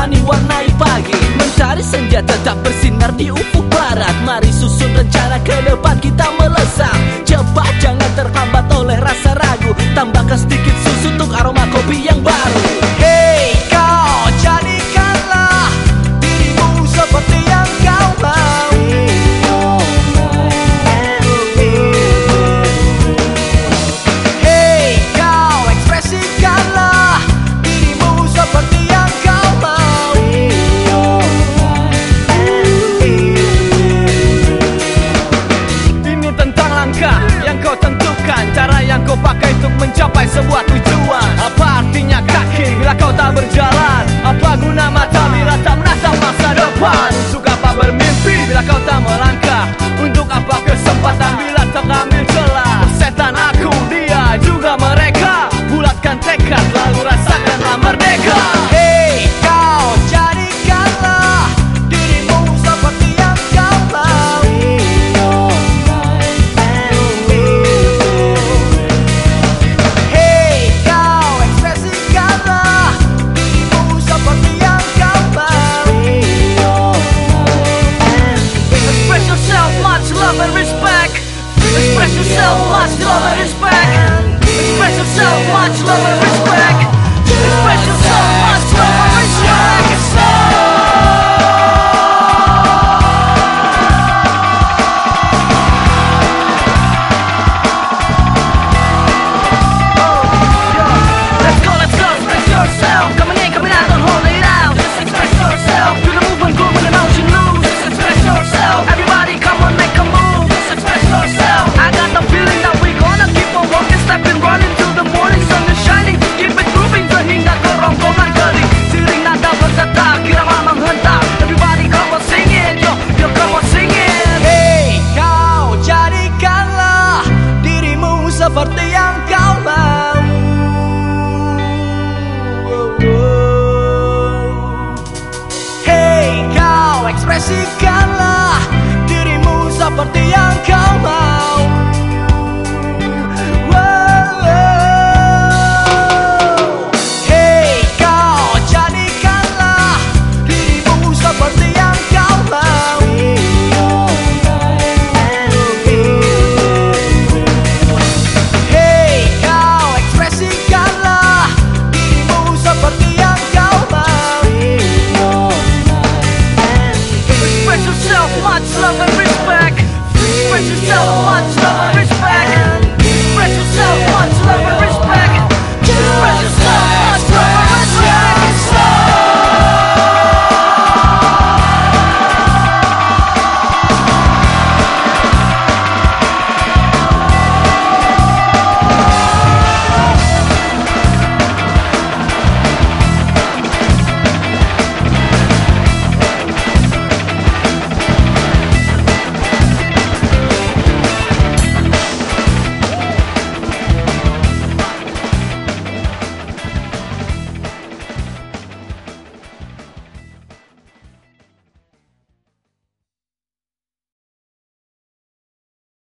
menemani warnai pagi. Mencari senja tetap bersinar di ufuk barat. Mari susun rencana ke depan. yang kau tentukan. Cara yang kau pakai untuk mencapai sebuah so much lower. se. You're so